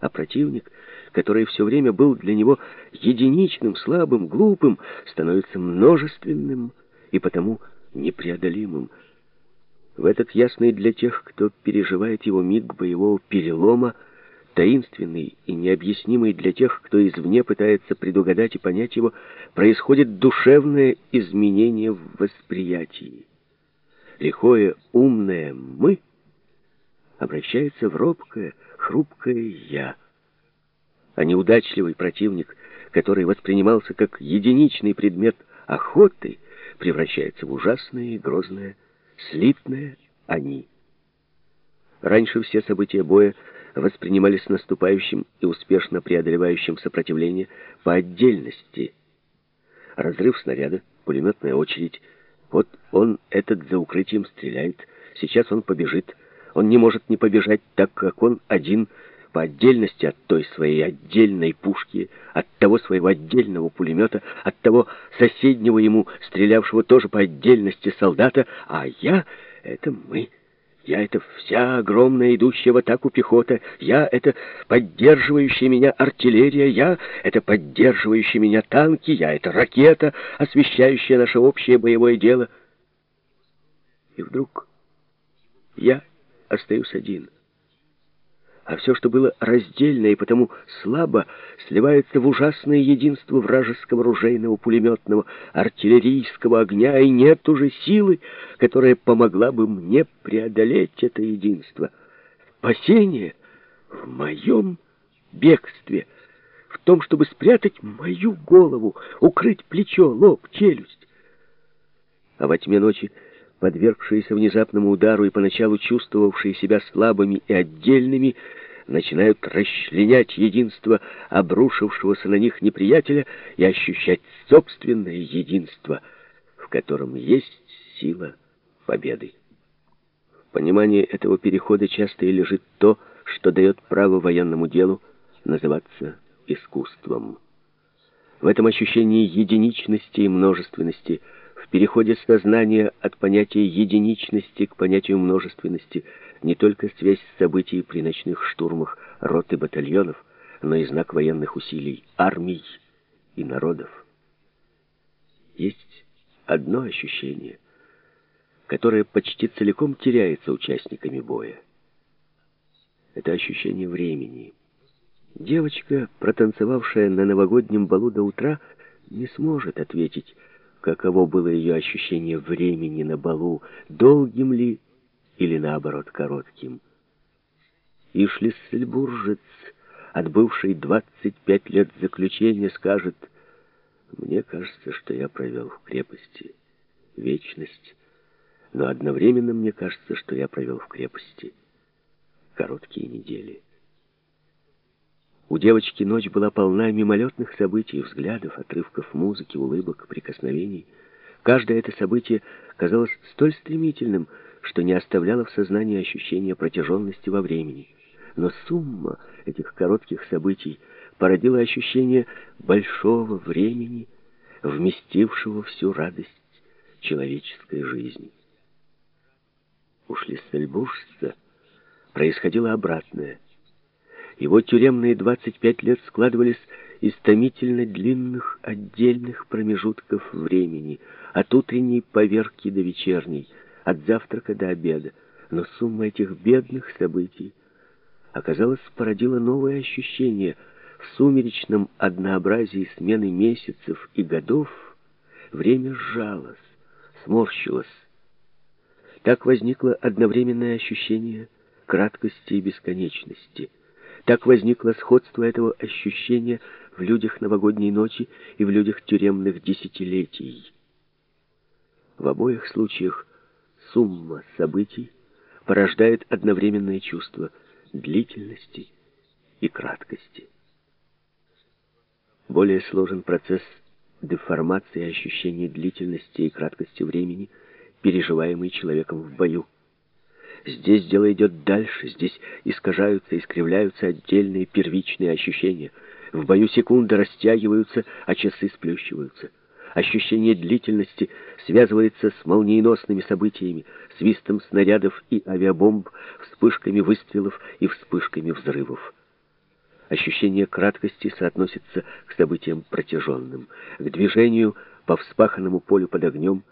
А противник, который все время был для него единичным, слабым, глупым, становится множественным и потому непреодолимым. В этот ясный для тех, кто переживает его миг боевого перелома, таинственный и необъяснимый для тех, кто извне пытается предугадать и понять его, происходит душевное изменение в восприятии. Лихое, умное «мы» обращается в робкое, хрупкое «я». А неудачливый противник, который воспринимался как единичный предмет охоты, превращается в ужасное и грозное, слитное «они». Раньше все события боя воспринимались наступающим и успешно преодолевающим сопротивление по отдельности. Разрыв снаряда, пулеметная очередь. Вот он, этот за укрытием, стреляет. Сейчас он побежит. Он не может не побежать, так как он один по отдельности от той своей отдельной пушки, от того своего отдельного пулемета, от того соседнего ему, стрелявшего тоже по отдельности солдата, а я — это мы. Я — это вся огромная идущая в атаку пехота. Я — это поддерживающая меня артиллерия. Я — это поддерживающие меня танки. Я — это ракета, освещающая наше общее боевое дело. И вдруг я остаюсь один — а все, что было раздельно и потому слабо, сливается в ужасное единство вражеского ружейного, пулеметного, артиллерийского огня, и нет уже силы, которая помогла бы мне преодолеть это единство. Спасение в моем бегстве, в том, чтобы спрятать мою голову, укрыть плечо, лоб, челюсть. А во тьме ночи подвергшиеся внезапному удару и поначалу чувствовавшие себя слабыми и отдельными, начинают расчленять единство обрушившегося на них неприятеля и ощущать собственное единство, в котором есть сила победы. В понимании этого перехода часто и лежит то, что дает право военному делу называться искусством. В этом ощущении единичности и множественности – переходе сознания от понятия единичности к понятию множественности не только связь событий при ночных штурмах рот и батальонов, но и знак военных усилий армий и народов. Есть одно ощущение, которое почти целиком теряется участниками боя. Это ощущение времени. Девочка, протанцевавшая на новогоднем балу до утра, не сможет ответить каково было ее ощущение времени на балу, долгим ли или, наоборот, коротким. И шлиссельбуржец, отбывший 25 лет заключения, скажет, «Мне кажется, что я провел в крепости вечность, но одновременно мне кажется, что я провел в крепости короткие недели». У девочки ночь была полна мимолетных событий, взглядов, отрывков музыки, улыбок, прикосновений. Каждое это событие казалось столь стремительным, что не оставляло в сознании ощущения протяженности во времени. Но сумма этих коротких событий породила ощущение большого времени, вместившего всю радость человеческой жизни. У Шлиссельбуржца происходило обратное – его тюремные 25 лет складывались из томительно длинных отдельных промежутков времени, от утренней поверки до вечерней, от завтрака до обеда. Но сумма этих бедных событий, оказалось, породила новое ощущение. В сумеречном однообразии смены месяцев и годов время сжалось, сморщилось. Так возникло одновременное ощущение краткости и бесконечности — так возникло сходство этого ощущения в людях новогодней ночи и в людях тюремных десятилетий. В обоих случаях сумма событий порождает одновременное чувство длительности и краткости. Более сложен процесс деформации ощущений длительности и краткости времени, переживаемый человеком в бою. Здесь дело идет дальше, здесь искажаются, искривляются отдельные первичные ощущения. В бою секунды растягиваются, а часы сплющиваются. Ощущение длительности связывается с молниеносными событиями, свистом снарядов и авиабомб, вспышками выстрелов и вспышками взрывов. Ощущение краткости соотносится к событиям протяженным, к движению по вспаханному полю под огнем,